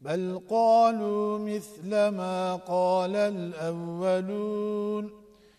بل قالوا مثل ما قال الأولون.